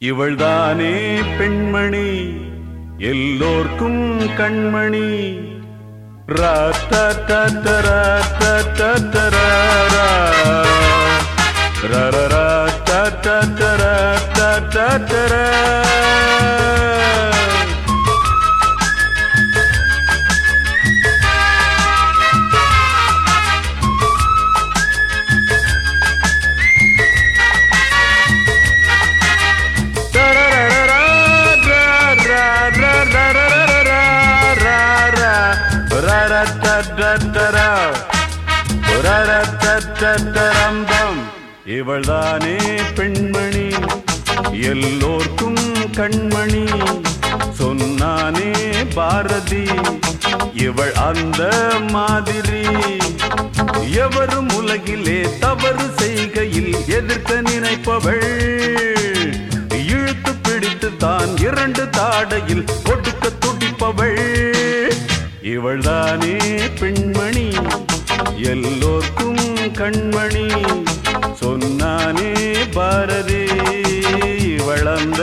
இவள்தானே பெண்மணி எல்லோர்க்கும் கண்மணி. ரா ரம்பம் இவள்தானே பெண்மணி. எல்லோர்க்கும் கண்மணி. சொன்னானே பாரதி. இவள் அந்த மாதிரி. எவரும் உலகிலே தவறு செய்கையில் எதிர்க்க நினைப்பவள். இழுத்து பிடித்து தான் இரண்டு தாடையில் கொடுக்க துடிப்பவள். இவள்தானே பெண்மணி. எல்லோ கண்மணி சொன்னானே பாரதி வளர்ந்த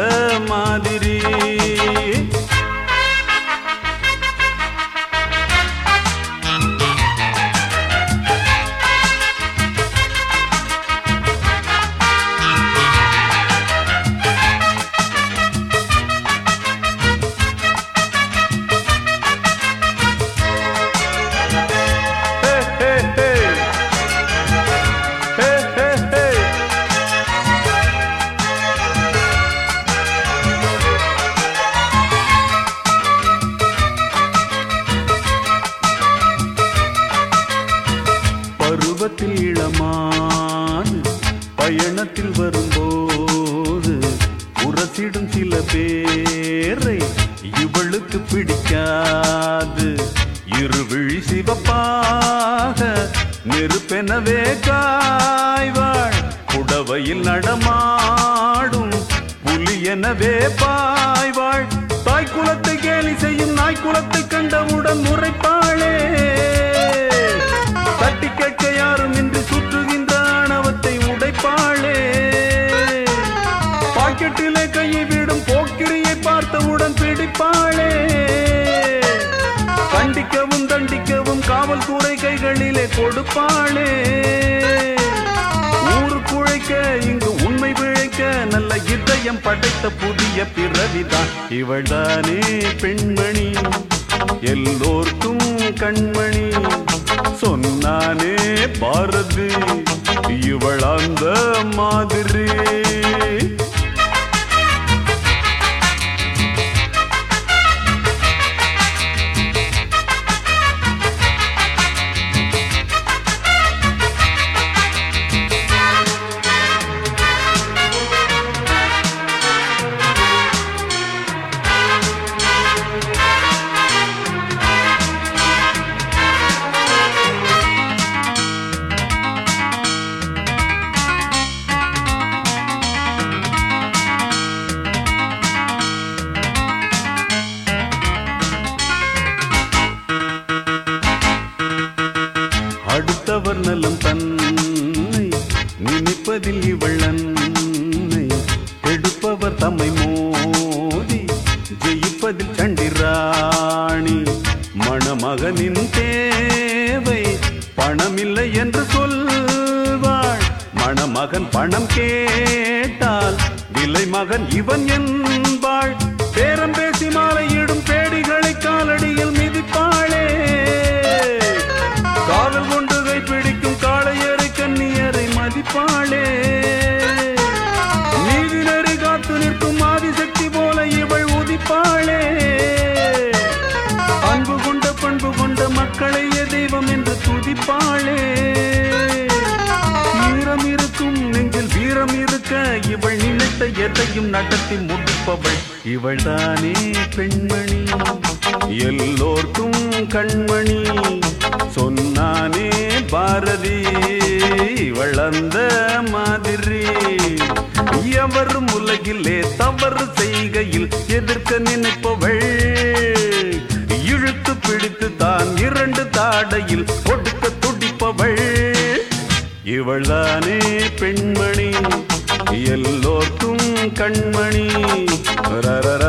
பயணத்தில் வரும்போது உரசிடும் சில பேரை இவளுக்கு பிடிக்காது. இருவிழி சிவப்பாக நெருப்பெனவே காய்வாள். புடவையில் நடமாடும் புலி எனவே பாய்வாள். தாய் குலத்தை கேலி செய்யும் நாய் குலத்தை கண்டவுடன் முறைப்பாளே. தட்டி கேட்க யாரும் இன்று கொடுப்பாளே. ஊர் குழைக்க இங்கு உண்மை பிழைக்க நல்ல இதயம் படைத்த புதிய பிறவிதான் இவள்தானே பெண்மணி. எல்லோர்க்கும் கண்மணி. சொன்னானே பாரதி இவள் அந்த மாதிரி. நினைப்பதில் இவள் எடுப்பவர் தம்மை மோதி ஜெயிப்பதில் சண்டிராணி. மணமகனின் தேவை பணமில்லை என்று சொல்வாள். மணமகன் பணம் கேட்டால் விலை மகன் இவன் என் என்று துதிப்பாளே ஈரம் இருக்கும் நெஞ்சில் வீரம் இருக்க இவள் நினைத்த எதையும் நடத்தி முடிப்பவள் இவள் தானே பெண்மணி. எல்லோர்க்கும் கண்மணி சொன்னானே பாரதி இவள் அந்த மாதிரி. எவரும் உலகிலே தவறு செய்கையில் எதிர்க்க நினைப்பவள். இழுத்து பிடித்து தான் இரண்டு தாடையில் இவள்தானே பெண்மணி? எல்லோர்க்கும் கண்மணி. ரரர